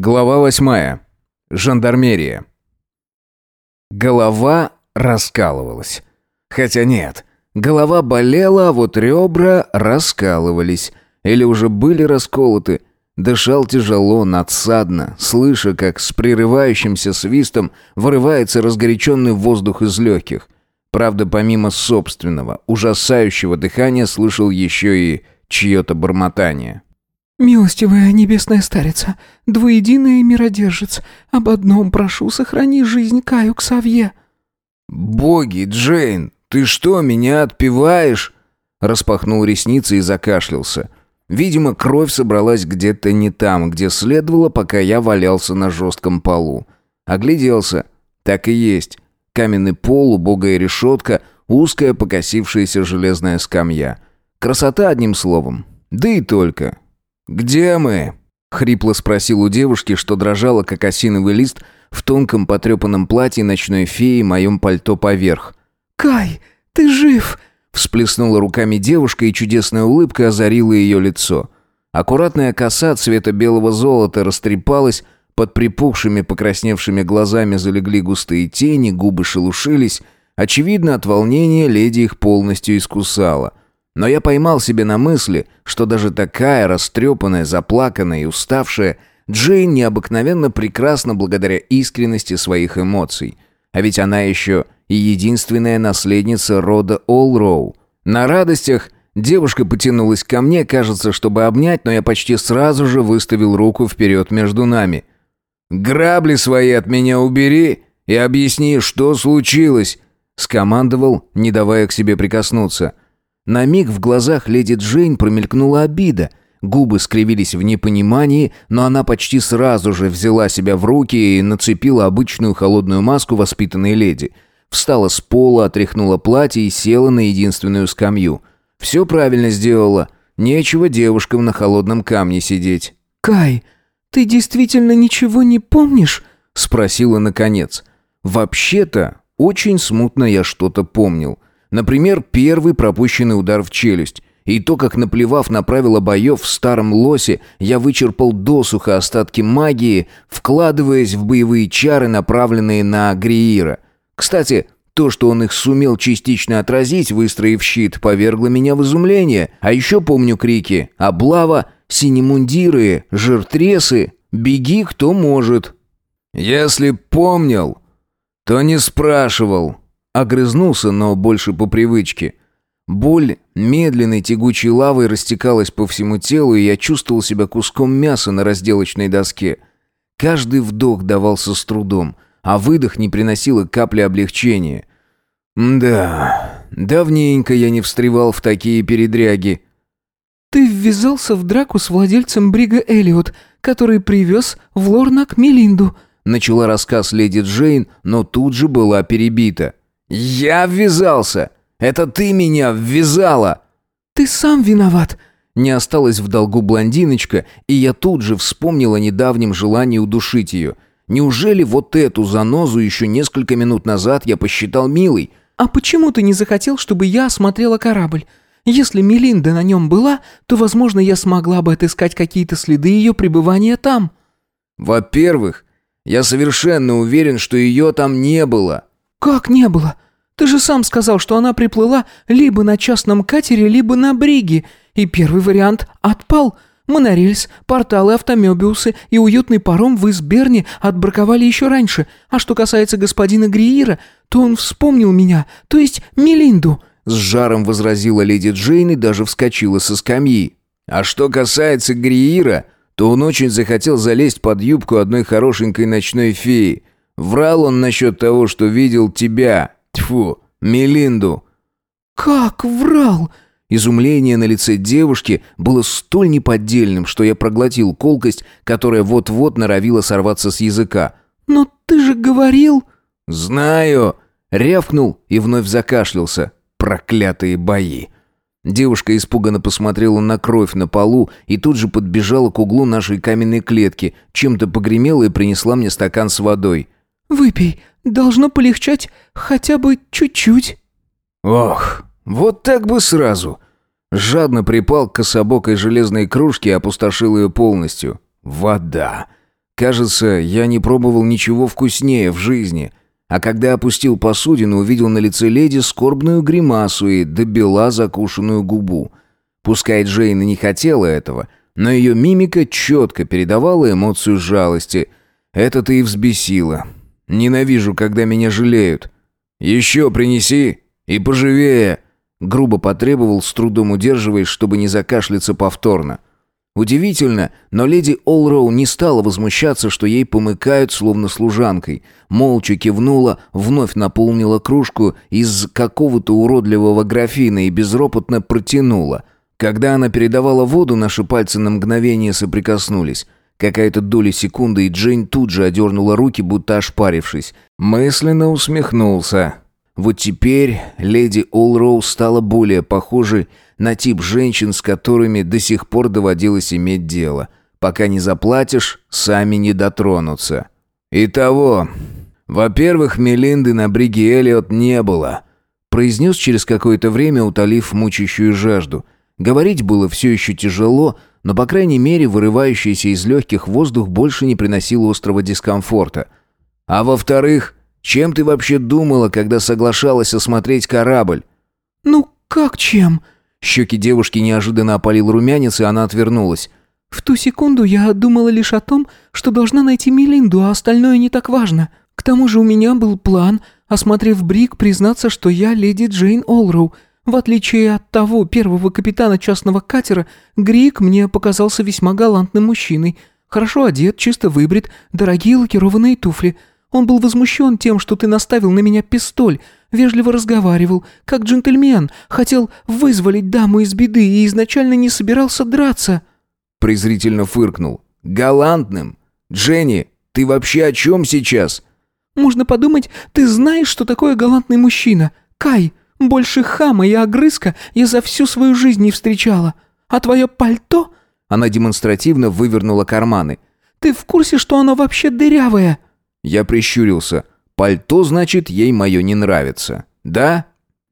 Глава восьмая. Жандармерия. Голова раскалывалась. Хотя нет, голова болела, а вот ребра раскалывались. Или уже были расколоты. Дышал тяжело, надсадно, слыша, как с прерывающимся свистом вырывается разгоряченный воздух из легких. Правда, помимо собственного, ужасающего дыхания, слышал еще и чье-то бормотание. «Милостивая небесная старица, двуединая миродержец, об одном прошу, сохрани жизнь Каю Ксавье». «Боги, Джейн, ты что, меня отпиваешь?» Распахнул ресницы и закашлялся. Видимо, кровь собралась где-то не там, где следовало, пока я валялся на жестком полу. Огляделся. Так и есть. Каменный пол, убогая решетка, узкая покосившаяся железная скамья. Красота, одним словом. Да и только. «Где мы?» — хрипло спросил у девушки, что дрожала, как осиновый лист, в тонком потрепанном платье ночной феи и моем пальто поверх. «Кай, ты жив!» — всплеснула руками девушка, и чудесная улыбка озарила ее лицо. Аккуратная коса цвета белого золота растрепалась, под припухшими покрасневшими глазами залегли густые тени, губы шелушились. Очевидно, от волнения леди их полностью искусала. Но я поймал себе на мысли, что даже такая растрепанная, заплаканная и уставшая Джейн необыкновенно прекрасна благодаря искренности своих эмоций. А ведь она еще и единственная наследница рода Олроу. На радостях девушка потянулась ко мне, кажется, чтобы обнять, но я почти сразу же выставил руку вперед между нами. «Грабли свои от меня убери и объясни, что случилось», скомандовал, не давая к себе прикоснуться – на миг в глазах леди Джейн промелькнула обида. Губы скривились в непонимании, но она почти сразу же взяла себя в руки и нацепила обычную холодную маску воспитанной леди. Встала с пола, отряхнула платье и села на единственную скамью. Все правильно сделала. Нечего девушкам на холодном камне сидеть. «Кай, ты действительно ничего не помнишь?» — спросила наконец. «Вообще-то, очень смутно я что-то помнил». Например, первый пропущенный удар в челюсть. И то, как наплевав на правила боев в старом лосе, я вычерпал досуха остатки магии, вкладываясь в боевые чары, направленные на Гриира. Кстати, то, что он их сумел частично отразить, выстроив щит, повергло меня в изумление. А еще помню крики «Облава!», «Синемундиры!», «Жиртресы!», «Беги, кто может!». «Если помнил, то не спрашивал», Огрызнулся, но больше по привычке. Боль медленной тягучей лавой растекалась по всему телу, и я чувствовал себя куском мяса на разделочной доске. Каждый вдох давался с трудом, а выдох не приносил и капли облегчения. Да, давненько я не встревал в такие передряги. «Ты ввязался в драку с владельцем Брига Элиот, который привез в Лорнак Мелинду», начала рассказ леди Джейн, но тут же была перебита. «Я ввязался! Это ты меня ввязала!» «Ты сам виноват!» Не осталась в долгу блондиночка, и я тут же вспомнил о недавнем желании удушить ее. Неужели вот эту занозу еще несколько минут назад я посчитал милой? «А почему ты не захотел, чтобы я осмотрела корабль? Если Мелинда на нем была, то, возможно, я смогла бы отыскать какие-то следы ее пребывания там». «Во-первых, я совершенно уверен, что ее там не было». «Как не было? Ты же сам сказал, что она приплыла либо на частном катере, либо на бриге, и первый вариант отпал. Монорельс, порталы, автомебиусы и уютный паром в Изберне отбраковали еще раньше. А что касается господина Гриира, то он вспомнил меня, то есть Мелинду». С жаром возразила леди Джейн и даже вскочила со скамьи. «А что касается Гриира, то он очень захотел залезть под юбку одной хорошенькой ночной феи. Врал он насчет того, что видел тебя, тьфу, Мелинду». «Как врал?» Изумление на лице девушки было столь неподдельным, что я проглотил колкость, которая вот-вот норовила сорваться с языка. «Но ты же говорил...» «Знаю!» — рявкнул и вновь закашлялся. «Проклятые бои!» Девушка испуганно посмотрела на кровь на полу и тут же подбежала к углу нашей каменной клетки, чем-то погремела и принесла мне стакан с водой. «Выпей, должно полегчать хотя бы чуть-чуть». «Ох, вот так бы сразу!» Жадно припал к кособокой железной кружке и опустошил ее полностью. «Вода! Кажется, я не пробовал ничего вкуснее в жизни. А когда опустил посудину, увидел на лице леди скорбную гримасу и до бела закушенную губу. Пускай Джейн и не хотела этого, но ее мимика четко передавала эмоцию жалости. Это-то и взбесило. Ненавижу, когда меня жалеют. «Еще принеси! И поживее!» Грубо потребовал, с трудом удерживаясь, чтобы не закашляться повторно. Удивительно, но леди Олроу не стала возмущаться, что ей помыкают, словно служанкой. Молча кивнула, вновь наполнила кружку из какого-то уродливого графина и безропотно протянула. Когда она передавала воду, наши пальцы на мгновение соприкоснулись. Какая-то доля секунды, и Джейн тут же одернула руки, будто ошпарившись. Мысленно усмехнулся. Вот теперь леди Олроу стала более похожей на тип женщин, с которыми до сих пор доводилось иметь дело. Пока не заплатишь, сами не дотронутся. Итого, во-первых, Мелинды на бриге Элliot не было, произнес через какое-то время, утолив мучащую жажду. Говорить было все еще тяжело, но, по крайней мере, вырывающийся из легких воздух больше не приносил острого дискомфорта. А во-вторых, чем ты вообще думала, когда соглашалась осмотреть корабль?» «Ну, как чем?» Щеки девушки неожиданно опалил румянец, и она отвернулась. «В ту секунду я думала лишь о том, что должна найти Мелинду, а остальное не так важно. К тому же у меня был план, осмотрев Брик, признаться, что я леди Джейн Олроу. В отличие от того первого капитана частного катера, Грик мне показался весьма галантным мужчиной. Хорошо одет, чисто выбрит, дорогие лакированные туфли – он был возмущен тем, что ты наставил на меня пистоль, вежливо разговаривал, как джентльмен, хотел вызволить даму из беды и изначально не собирался драться». Презрительно фыркнул. «Галантным? Дженни, ты вообще о чем сейчас?» «Можно подумать, ты знаешь, что такое галантный мужчина. Кай, больше хама и огрызка я за всю свою жизнь не встречала. А твое пальто...» Она демонстративно вывернула карманы. «Ты в курсе, что оно вообще дырявое?» Я прищурился. Пальто, значит, ей мое не нравится. Да?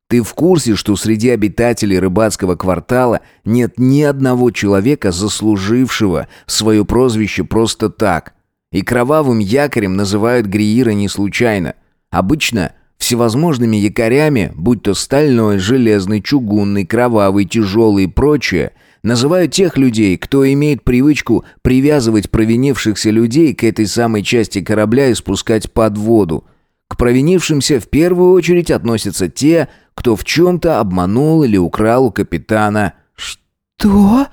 Ты в курсе, что среди обитателей рыбацкого квартала нет ни одного человека, заслужившего свое прозвище просто так? И кровавым якорем называют Гриира не случайно. Обычно всевозможными якорями, будь то стальной, железный, чугунный, кровавый, тяжелый и прочее – Называют тех людей, кто имеет привычку привязывать провинившихся людей к этой самой части корабля и спускать под воду. К провинившимся в первую очередь относятся те, кто в чем-то обманул или украл у капитана. «Что?»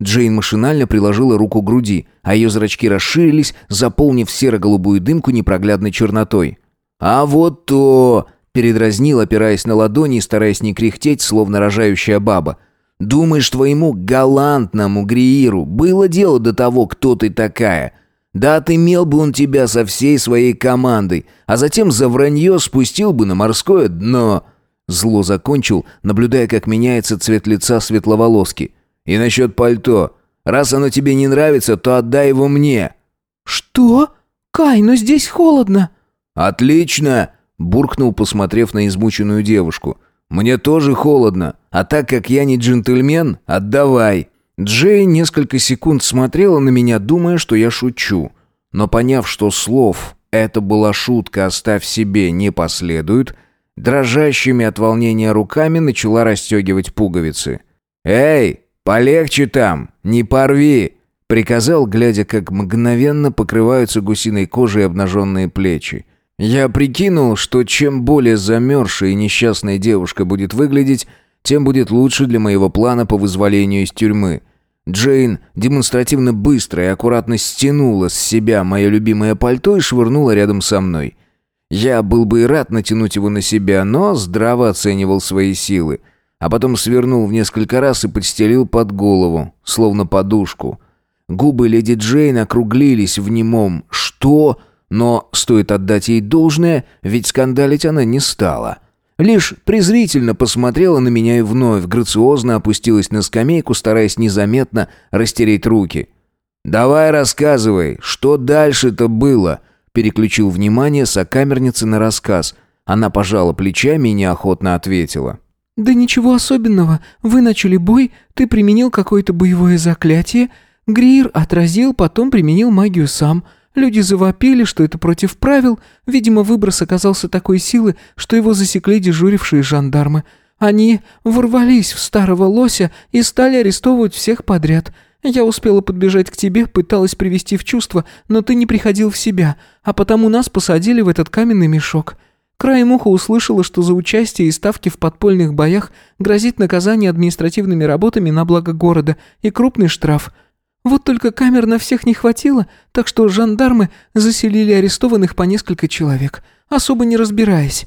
Джейн машинально приложила руку к груди, а ее зрачки расширились, заполнив серо-голубую дымку непроглядной чернотой. «А вот то!» — передразнил, опираясь на ладони и стараясь не кряхтеть, словно рожающая баба — Думаешь, твоему галантному Грииру было дело до того, кто ты такая? Да отымел бы он тебя со всей своей командой, а затем за вранье спустил бы на морское дно». Зло закончил, наблюдая, как меняется цвет лица светловолоски. «И насчет пальто. Раз оно тебе не нравится, то отдай его мне». «Что? Кай, но здесь холодно». «Отлично!» – буркнул, посмотрев на измученную девушку – «Мне тоже холодно, а так как я не джентльмен, отдавай». Джей несколько секунд смотрела на меня, думая, что я шучу. Но поняв, что слов «это была шутка, оставь себе» не последует, дрожащими от волнения руками начала расстегивать пуговицы. «Эй, полегче там, не порви!» приказал, глядя, как мгновенно покрываются гусиной кожей обнаженные плечи. Я прикинул, что чем более замерзшая и несчастная девушка будет выглядеть, тем будет лучше для моего плана по вызволению из тюрьмы. Джейн демонстративно быстро и аккуратно стянула с себя мое любимое пальто и швырнула рядом со мной. Я был бы и рад натянуть его на себя, но здраво оценивал свои силы. А потом свернул в несколько раз и подстелил под голову, словно подушку. Губы леди Джейн округлились в немом «Что?», но стоит отдать ей должное, ведь скандалить она не стала. Лишь презрительно посмотрела на меня и вновь грациозно опустилась на скамейку, стараясь незаметно растереть руки. «Давай рассказывай, что дальше-то было?» Переключил внимание сокамерницы на рассказ. Она пожала плечами и неохотно ответила. «Да ничего особенного. Вы начали бой, ты применил какое-то боевое заклятие. Гриер отразил, потом применил магию сам. Люди завопили, что это против правил. Видимо, выброс оказался такой силы, что его засекли дежурившие жандармы. Они ворвались в старого лося и стали арестовывать всех подряд. Я успела подбежать к тебе, пыталась привести в чувство, но ты не приходил в себя, а потому нас посадили в этот каменный мешок. Краем уха услышала, что за участие и ставки в подпольных боях грозит наказание административными работами на благо города и крупный штраф. Вот только камер на всех не хватило, так что жандармы заселили арестованных по несколько человек, особо не разбираясь.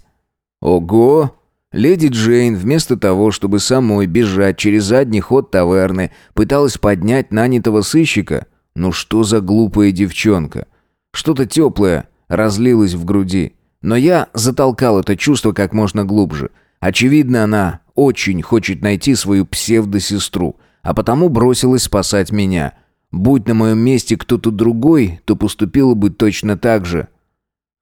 Ого! Леди Джейн, вместо того, чтобы самой бежать через задний ход таверны, пыталась поднять нанятого сыщика. Ну что за глупая девчонка? Что-то теплое разлилось в груди. Но я затолкал это чувство как можно глубже. Очевидно, она очень хочет найти свою псевдосестру, а потому бросилась спасать меня. Будь на моем месте кто-то другой, то поступила бы точно так же.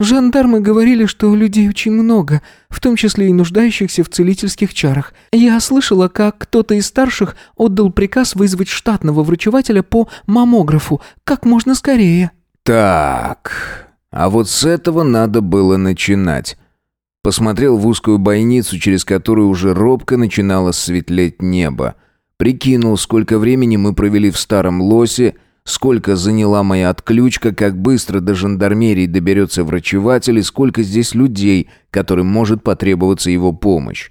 Жандармы говорили, что людей очень много, в том числе и нуждающихся в целительских чарах. Я слышала, как кто-то из старших отдал приказ вызвать штатного врачевателя по маммографу как можно скорее. Так, а вот с этого надо было начинать. Посмотрел в узкую бойницу, через которую уже робко начинало светлеть небо. Прикинул, сколько времени мы провели в старом лосе, Сколько заняла моя отключка, как быстро до жандармерии доберется врачеватель и сколько здесь людей, которым может потребоваться его помощь.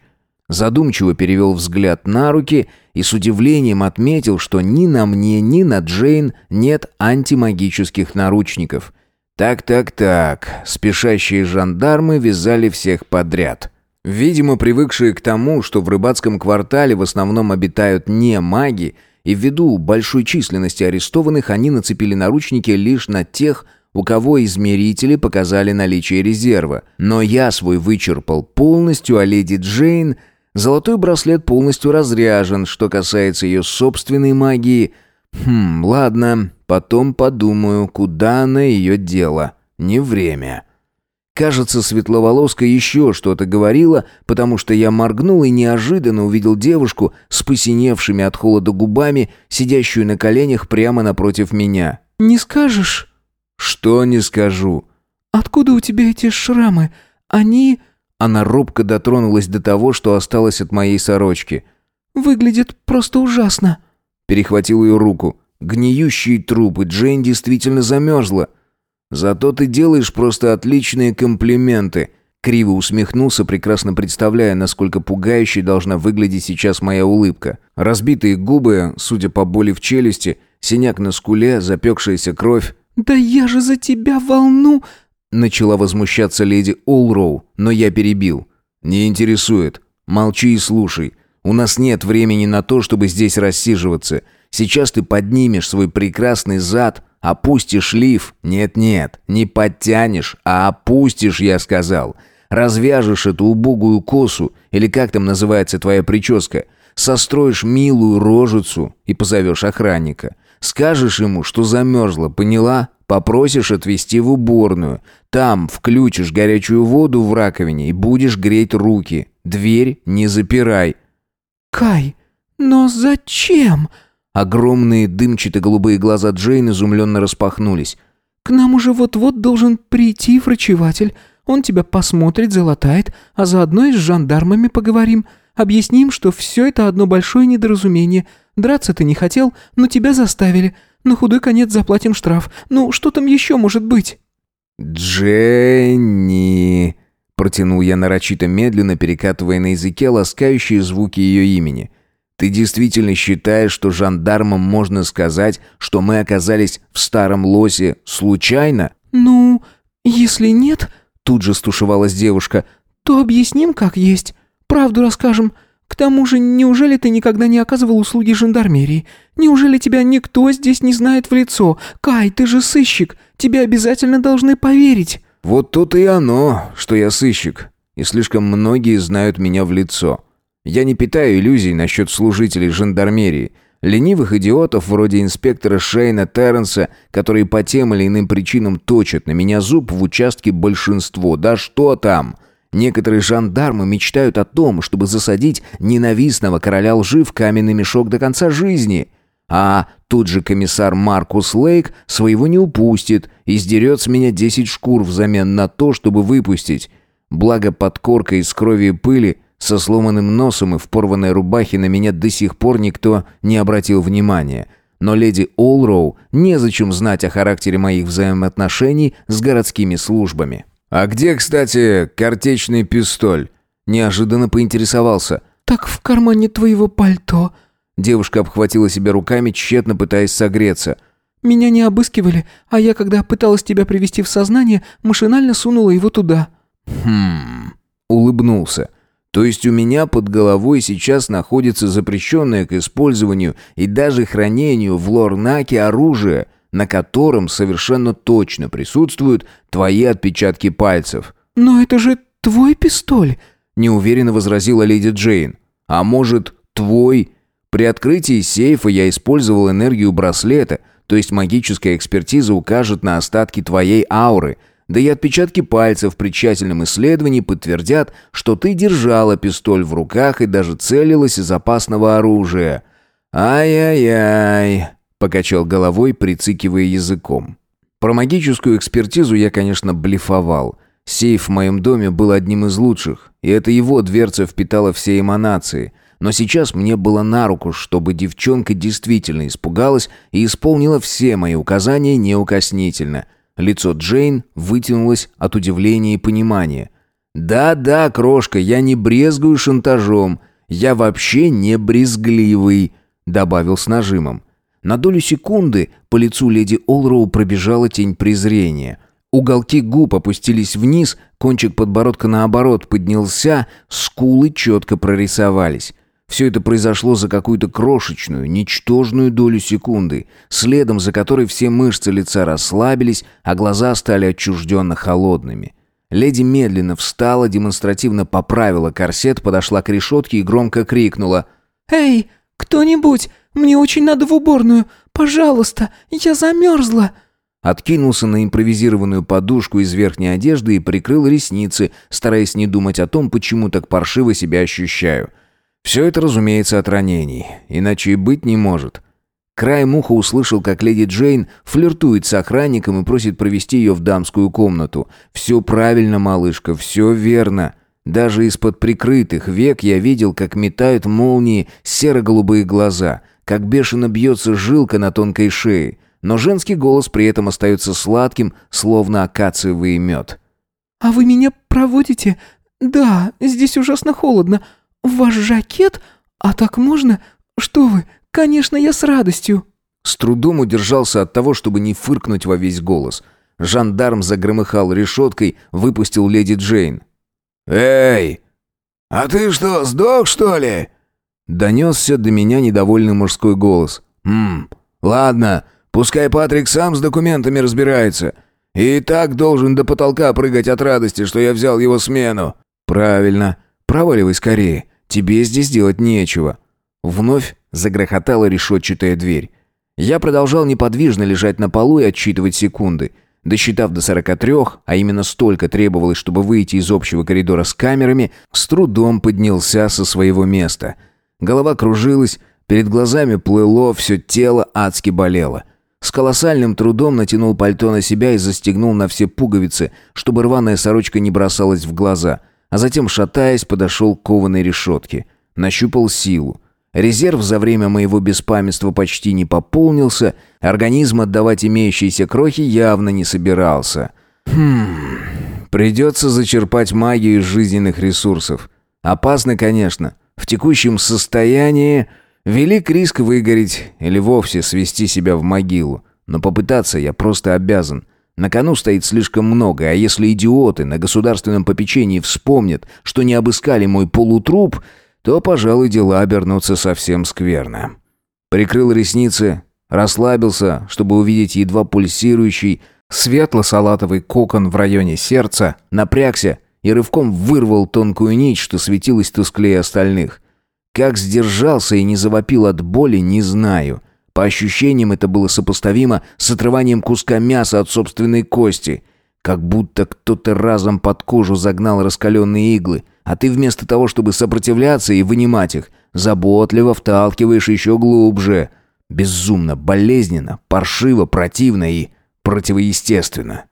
Задумчиво перевел взгляд на руки и с удивлением отметил, что ни на мне, ни на Джейн нет антимагических наручников. Так-так-так, спешащие жандармы вязали всех подряд. Видимо, привыкшие к тому, что в рыбацком квартале в основном обитают не маги, и ввиду большой численности арестованных они нацепили наручники лишь на тех, у кого измерители показали наличие резерва. Но я свой вычерпал полностью, а леди Джейн... Золотой браслет полностью разряжен, что касается ее собственной магии. Хм, ладно, потом подумаю, куда она ее дела. Не время. Кажется, светловолоска еще что-то говорила, потому что я моргнул и неожиданно увидел девушку с посиневшими от холода губами, сидящую на коленях прямо напротив меня. «Не скажешь?» «Что не скажу?» «Откуда у тебя эти шрамы? Они...» Она робко дотронулась до того, что осталось от моей сорочки. «Выглядит просто ужасно». Перехватил ее руку. Гниющие трупы. Джейн действительно замерзла. Зато ты делаешь просто отличные комплименты». Криво усмехнулся, прекрасно представляя, насколько пугающей должна выглядеть сейчас моя улыбка. Разбитые губы, судя по боли в челюсти, синяк на скуле, запекшаяся кровь. «Да я же за тебя волну...» Начала возмущаться леди Олроу, но я перебил. «Не интересует. Молчи и слушай. У нас нет времени на то, чтобы здесь рассиживаться. Сейчас ты поднимешь свой прекрасный зад, Опустишь лиф? Нет-нет, не подтянешь, а опустишь, я сказал. Развяжешь эту убогую косу, или как там называется твоя прическа, состроишь милую рожицу и позовешь охранника. Скажешь ему, что замерзла, поняла? Попросишь отвезти в уборную. Там включишь горячую воду в раковине и будешь греть руки. Дверь не запирай. «Кай, но зачем?» Огромные дымчато-голубые глаза Джейн изумленно распахнулись. «К нам уже вот-вот должен прийти врачеватель. Он тебя посмотрит, залатает, а заодно и с жандармами поговорим. Объясним, что все это одно большое недоразумение. Драться ты не хотел, но тебя заставили. На худой конец заплатим штраф. Ну, что там еще может быть?» «Дженни...» Протянул я нарочито медленно, перекатывая на языке ласкающие звуки ее имени – ты действительно считаешь, что жандармам можно сказать, что мы оказались в старом лосе случайно? Ну, если нет, тут же стушевалась девушка, то объясним, как есть. Правду расскажем. К тому же, неужели ты никогда не оказывал услуги жандармерии? Неужели тебя никто здесь не знает в лицо? Кай, ты же сыщик. Тебе обязательно должны поверить. Вот тут и оно, что я сыщик. И слишком многие знают меня в лицо. Я не питаю иллюзий насчет служителей жандармерии, ленивых идиотов вроде инспектора Шейна Терренса, которые по тем или иным причинам точат на меня зуб в участке большинство. Да что там? Некоторые жандармы мечтают о том, чтобы засадить ненавистного короля лжи в каменный мешок до конца жизни. А тут же комиссар Маркус Лейк своего не упустит и сдерет с меня 10 шкур взамен на то, чтобы выпустить. Благо подкорка из крови и пыли, со сломанным носом и в порванной рубахе на меня до сих пор никто не обратил внимания. Но леди Олроу незачем знать о характере моих взаимоотношений с городскими службами. «А где, кстати, картечный пистоль?» Неожиданно поинтересовался. «Так в кармане твоего пальто». Девушка обхватила себя руками, тщетно пытаясь согреться. «Меня не обыскивали, а я, когда пыталась тебя привести в сознание, машинально сунула его туда». «Хм...» Улыбнулся. «То есть у меня под головой сейчас находится запрещенное к использованию и даже хранению в Лорнаке оружие, на котором совершенно точно присутствуют твои отпечатки пальцев». «Но это же твой пистоль!» неуверенно возразила леди Джейн. «А может, твой?» При открытии сейфа я использовал энергию браслета, то есть магическая экспертиза укажет на остатки твоей ауры, да и отпечатки пальцев при тщательном исследовании подтвердят, что ты держала пистоль в руках и даже целилась из опасного оружия. «Ай-яй-яй», — покачал головой, прицикивая языком. Про магическую экспертизу я, конечно, блефовал — Сейф в моем доме был одним из лучших, и это его дверца впитала все эманации. Но сейчас мне было на руку, чтобы девчонка действительно испугалась и исполнила все мои указания неукоснительно. Лицо Джейн вытянулось от удивления и понимания. «Да-да, крошка, я не брезгую шантажом. Я вообще не брезгливый», — добавил с нажимом. На долю секунды по лицу леди Олроу пробежала тень презрения — Уголки губ опустились вниз, кончик подбородка наоборот поднялся, скулы четко прорисовались. Все это произошло за какую-то крошечную, ничтожную долю секунды, следом за которой все мышцы лица расслабились, а глаза стали отчужденно холодными. Леди медленно встала, демонстративно поправила корсет, подошла к решетке и громко крикнула. «Эй, кто-нибудь, мне очень надо в уборную! Пожалуйста, я замерзла!» Откинулся на импровизированную подушку из верхней одежды и прикрыл ресницы, стараясь не думать о том, почему так паршиво себя ощущаю. Все это, разумеется, от ранений, иначе и быть не может. Краем уха услышал, как леди Джейн флиртует с охранником и просит провести ее в дамскую комнату. «Все правильно, малышка, все верно». Даже из-под прикрытых век я видел, как метают молнии серо-голубые глаза, как бешено бьется жилка на тонкой шее но женский голос при этом остается сладким, словно акациевый мед. «А вы меня проводите? Да, здесь ужасно холодно. Ваш жакет? А так можно? Что вы? Конечно, я с радостью». С трудом удержался от того, чтобы не фыркнуть во весь голос. Жандарм загромыхал решеткой, выпустил леди Джейн. «Эй! А ты что, сдох, что ли?» Донесся до меня недовольный мужской голос. «Хм, ладно, Пускай Патрик сам с документами разбирается. И так должен до потолка прыгать от радости, что я взял его смену». «Правильно. Проваливай скорее. Тебе здесь делать нечего». Вновь загрохотала решетчатая дверь. Я продолжал неподвижно лежать на полу и отсчитывать секунды. Досчитав до 43, а именно столько требовалось, чтобы выйти из общего коридора с камерами, с трудом поднялся со своего места. Голова кружилась, перед глазами плыло, все тело адски болело. С колоссальным трудом натянул пальто на себя и застегнул на все пуговицы, чтобы рваная сорочка не бросалась в глаза, а затем, шатаясь, подошел к кованой решетке. Нащупал силу. Резерв за время моего беспамятства почти не пополнился, организм отдавать имеющиеся крохи явно не собирался. Хм... Придется зачерпать магию из жизненных ресурсов. Опасно, конечно. В текущем состоянии... Велик риск выгореть или вовсе свести себя в могилу. Но попытаться я просто обязан. На кону стоит слишком много, а если идиоты на государственном попечении вспомнят, что не обыскали мой полутруп, то, пожалуй, дела обернутся совсем скверно. Прикрыл ресницы, расслабился, чтобы увидеть едва пульсирующий светло-салатовый кокон в районе сердца, напрягся и рывком вырвал тонкую нить, что светилась тусклее остальных. Как сдержался и не завопил от боли, не знаю. По ощущениям это было сопоставимо с отрыванием куска мяса от собственной кости. Как будто кто-то разом под кожу загнал раскаленные иглы, а ты вместо того, чтобы сопротивляться и вынимать их, заботливо вталкиваешь еще глубже. Безумно, болезненно, паршиво, противно и противоестественно.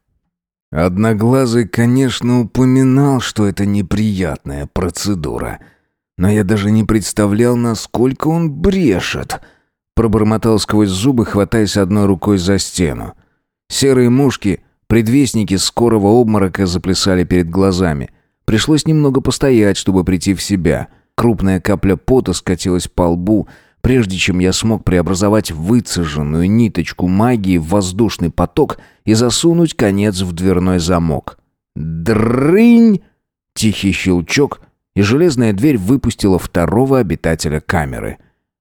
Одноглазый, конечно, упоминал, что это неприятная процедура. Но я даже не представлял, насколько он брешет. Пробормотал сквозь зубы, хватаясь одной рукой за стену. Серые мушки, предвестники скорого обморока, заплясали перед глазами. Пришлось немного постоять, чтобы прийти в себя. Крупная капля пота скатилась по лбу, прежде чем я смог преобразовать выцеженную ниточку магии в воздушный поток и засунуть конец в дверной замок. Дрынь! Тихий щелчок, и железная дверь выпустила второго обитателя камеры.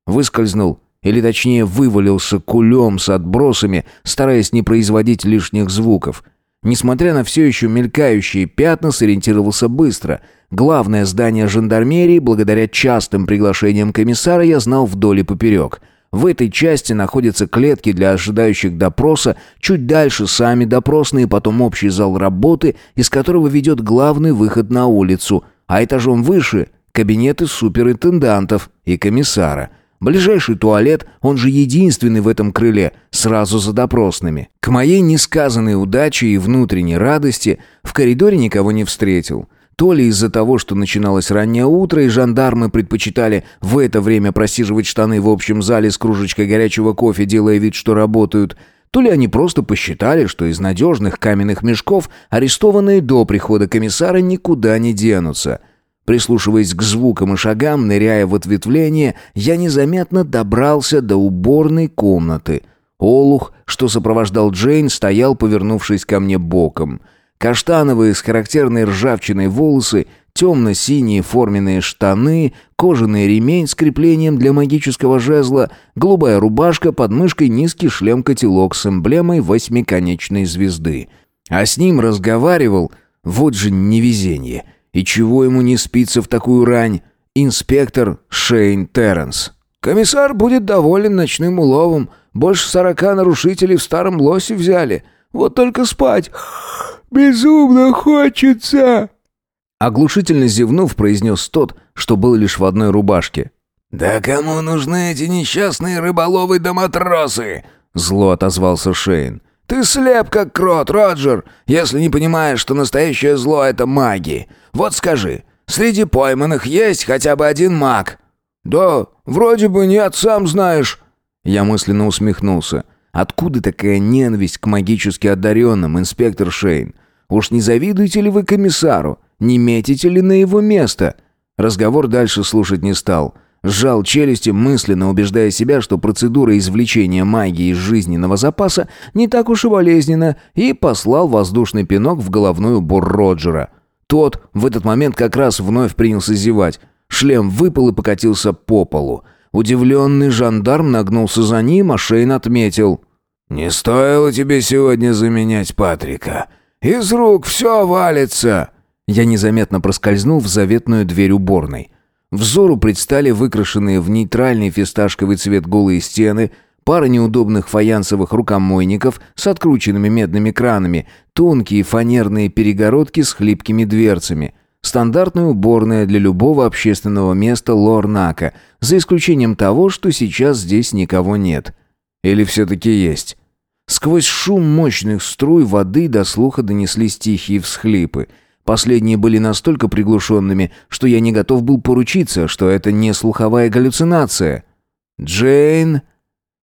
Выскользнул, или точнее вывалился кулем с отбросами, стараясь не производить лишних звуков. Несмотря на все еще мелькающие пятна, сориентировался быстро — Главное здание жандармерии, благодаря частым приглашениям комиссара, я знал вдоль и поперек. В этой части находятся клетки для ожидающих допроса, чуть дальше сами допросные, потом общий зал работы, из которого ведет главный выход на улицу, а этажом выше – кабинеты суперинтендантов и комиссара. Ближайший туалет, он же единственный в этом крыле, сразу за допросными. К моей несказанной удаче и внутренней радости в коридоре никого не встретил – то ли из-за того, что начиналось раннее утро, и жандармы предпочитали в это время просиживать штаны в общем зале с кружечкой горячего кофе, делая вид, что работают, то ли они просто посчитали, что из надежных каменных мешков арестованные до прихода комиссара никуда не денутся. Прислушиваясь к звукам и шагам, ныряя в ответвление, я незаметно добрался до уборной комнаты. Олух, что сопровождал Джейн, стоял, повернувшись ко мне боком — Каштановые с характерной ржавчиной волосы, темно-синие форменные штаны, кожаный ремень с креплением для магического жезла, голубая рубашка, под мышкой низкий шлем-котелок с эмблемой восьмиконечной звезды. А с ним разговаривал, вот же невезение. И чего ему не спится в такую рань? Инспектор Шейн Терренс. «Комиссар будет доволен ночным уловом. Больше сорока нарушителей в старом лосе взяли. Вот только спать безумно хочется!» Оглушительно зевнув, произнес тот, что был лишь в одной рубашке. «Да кому нужны эти несчастные рыболовы да матросы?» Зло отозвался Шейн. «Ты слеп, как крот, Роджер, если не понимаешь, что настоящее зло — это маги. Вот скажи, среди пойманных есть хотя бы один маг?» «Да, вроде бы нет, сам знаешь». Я мысленно усмехнулся. Откуда такая ненависть к магически одаренным, инспектор Шейн? Уж не завидуете ли вы комиссару? Не метите ли на его место?» Разговор дальше слушать не стал. Сжал челюсти, мысленно убеждая себя, что процедура извлечения магии из жизненного запаса не так уж и болезненна, и послал воздушный пинок в головной убор Роджера. Тот в этот момент как раз вновь принялся зевать. Шлем выпал и покатился по полу. Удивленный жандарм нагнулся за ним, а Шейн отметил. «Не стоило тебе сегодня заменять Патрика. Из рук все валится!» Я незаметно проскользнул в заветную дверь уборной. Взору предстали выкрашенные в нейтральный фисташковый цвет голые стены, пара неудобных фаянсовых рукомойников с открученными медными кранами, тонкие фанерные перегородки с хлипкими дверцами. Стандартная уборная для любого общественного места Лорнака, за исключением того, что сейчас здесь никого нет. Или все-таки есть? Сквозь шум мощных струй воды до слуха донеслись тихие всхлипы. Последние были настолько приглушенными, что я не готов был поручиться, что это не слуховая галлюцинация. «Джейн!»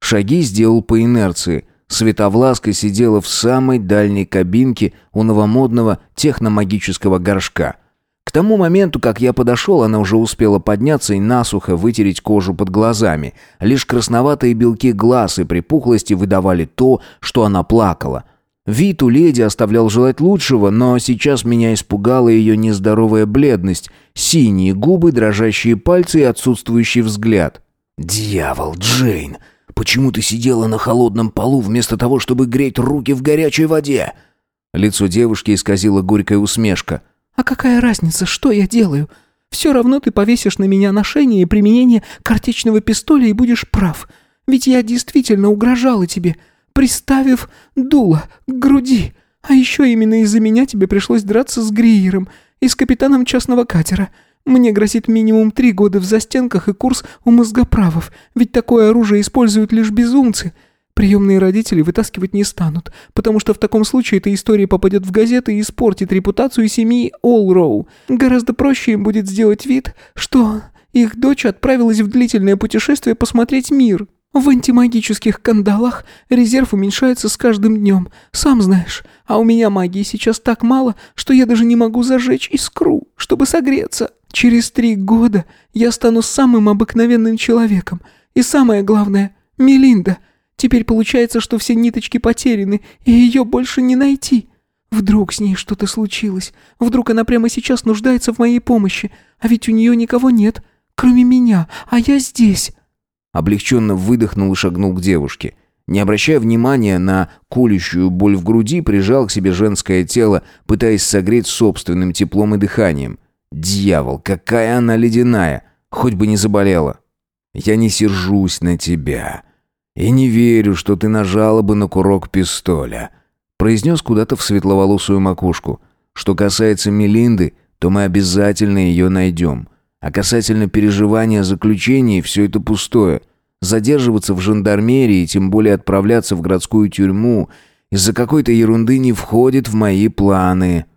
Шаги сделал по инерции. Световласка сидела в самой дальней кабинке у новомодного техномагического горшка. К тому моменту, как я подошел, она уже успела подняться и насухо вытереть кожу под глазами. Лишь красноватые белки глаз и припухлости выдавали то, что она плакала. Вид у леди оставлял желать лучшего, но сейчас меня испугала ее нездоровая бледность, синие губы, дрожащие пальцы и отсутствующий взгляд. «Дьявол, Джейн! Почему ты сидела на холодном полу вместо того, чтобы греть руки в горячей воде?» Лицо девушки исказило горькая усмешка – «А какая разница, что я делаю? Все равно ты повесишь на меня ношение и применение картечного пистоля и будешь прав. Ведь я действительно угрожала тебе, приставив дуло к груди. А еще именно из-за меня тебе пришлось драться с Гриером и с капитаном частного катера. Мне грозит минимум три года в застенках и курс у мозгоправов, ведь такое оружие используют лишь безумцы. Приемные родители вытаскивать не станут, потому что в таком случае эта история попадет в газеты и испортит репутацию семьи Олроу. Гораздо проще им будет сделать вид, что их дочь отправилась в длительное путешествие посмотреть мир. В антимагических кандалах резерв уменьшается с каждым днем, сам знаешь. А у меня магии сейчас так мало, что я даже не могу зажечь искру, чтобы согреться. Через три года я стану самым обыкновенным человеком. И самое главное, Мелинда — Теперь получается, что все ниточки потеряны, и ее больше не найти. Вдруг с ней что-то случилось. Вдруг она прямо сейчас нуждается в моей помощи. А ведь у нее никого нет, кроме меня, а я здесь». Облегченно выдохнул и шагнул к девушке. Не обращая внимания на колющую боль в груди, прижал к себе женское тело, пытаясь согреть собственным теплом и дыханием. «Дьявол, какая она ледяная! Хоть бы не заболела!» «Я не сержусь на тебя!» «И не верю, что ты нажала бы на курок пистоля», произнес куда-то в светловолосую макушку. «Что касается Мелинды, то мы обязательно ее найдем. А касательно переживания заключения, все это пустое. Задерживаться в жандармерии, тем более отправляться в городскую тюрьму, из-за какой-то ерунды не входит в мои планы».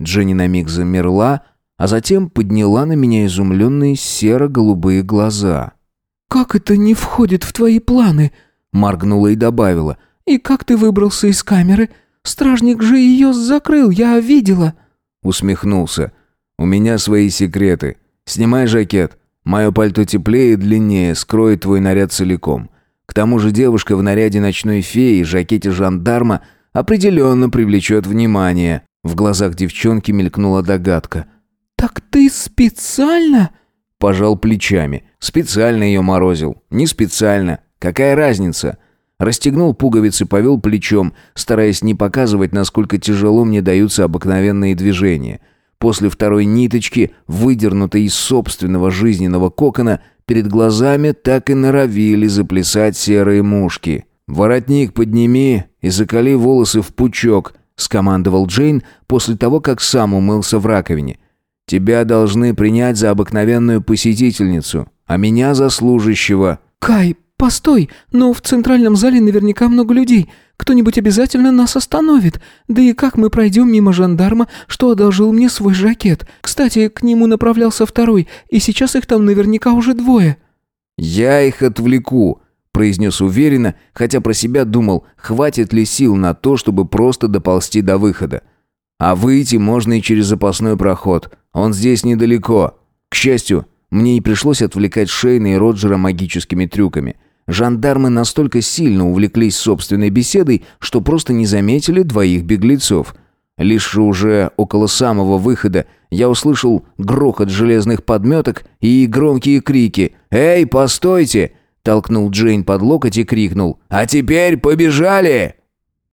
Дженни на миг замерла, а затем подняла на меня изумленные серо-голубые глаза. «Как это не входит в твои планы?» Моргнула и добавила. «И как ты выбрался из камеры? Стражник же ее закрыл, я видела». Усмехнулся. «У меня свои секреты. Снимай жакет. Мое пальто теплее и длиннее, скроет твой наряд целиком. К тому же девушка в наряде ночной феи и жакете жандарма определенно привлечет внимание». В глазах девчонки мелькнула догадка. «Так ты специально?» Пожал плечами. Специально ее морозил. Не специально. Какая разница? Расстегнул пуговицы, повел плечом, стараясь не показывать, насколько тяжело мне даются обыкновенные движения. После второй ниточки, выдернутой из собственного жизненного кокона, перед глазами так и норовили заплясать серые мушки. «Воротник подними и закали волосы в пучок», — скомандовал Джейн после того, как сам умылся в раковине. Тебя должны принять за обыкновенную посетительницу, а меня за служащего». «Кай, постой, но в центральном зале наверняка много людей. Кто-нибудь обязательно нас остановит. Да и как мы пройдем мимо жандарма, что одолжил мне свой жакет? Кстати, к нему направлялся второй, и сейчас их там наверняка уже двое». «Я их отвлеку», — произнес уверенно, хотя про себя думал, хватит ли сил на то, чтобы просто доползти до выхода. А выйти можно и через запасной проход. Он здесь недалеко. К счастью, мне не пришлось отвлекать Шейна и Роджера магическими трюками. Жандармы настолько сильно увлеклись собственной беседой, что просто не заметили двоих беглецов. Лишь уже около самого выхода я услышал грохот железных подметок и громкие крики «Эй, постойте!» Толкнул Джейн под локоть и крикнул «А теперь побежали!»